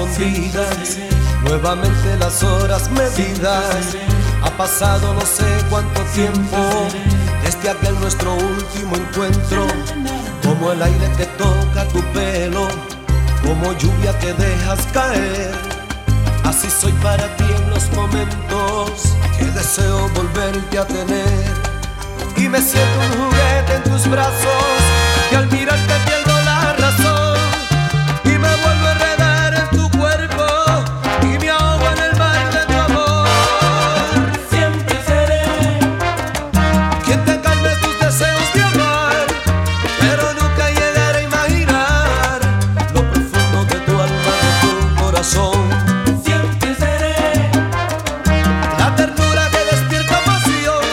olvidas. Nuevamente las horas medidas. Ha pasado no sé cuánto tiempo desde aquel nuestro último encuentro. Como el aire que toca tu pelo, como lluvia que dejas caer. Así soy para ti en los momentos que deseo volverte a tener. Y me siento un juguete en tus brazos Siempre seré la ternura que despierta pasión,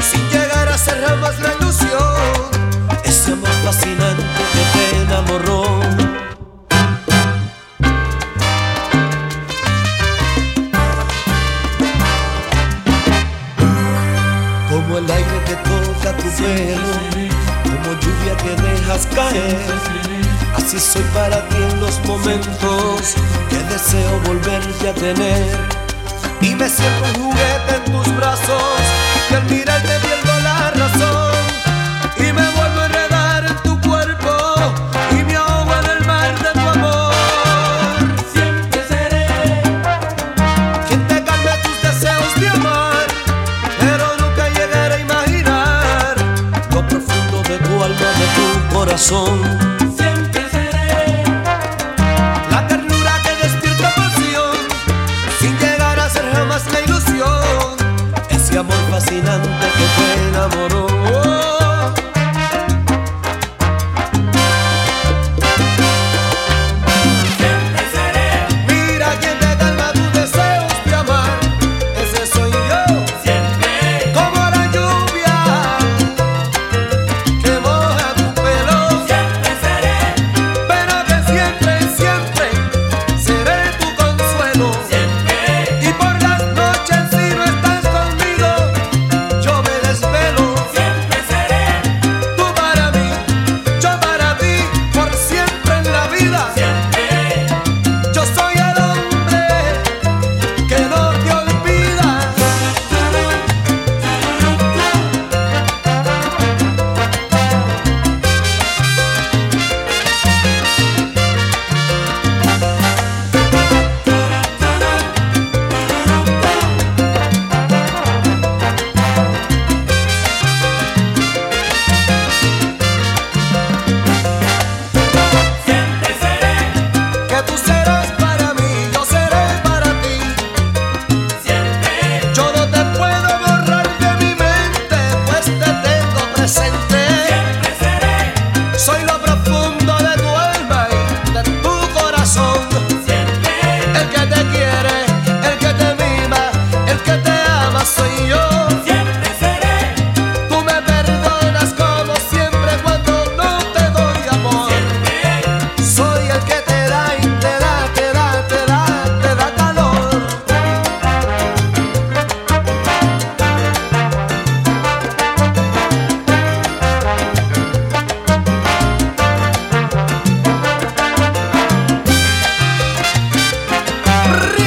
sin llegar a ser jamás la ilusión. Ese amor fascinante que te enamoró. Como el aire que toca tu pelo, como lluvia que dejas caer. Así soy para ti en los momentos que deseo volverte a tener. Y me siento un juguete en tus brazos y al mirarte pierdo la razón. Y me vuelvo a enredar en tu cuerpo y me ahogo en el mar de tu amor. Siempre seré quien te calme tus deseos de amar, pero nunca llegaré a imaginar lo profundo de tu alma, de tu corazón arriba.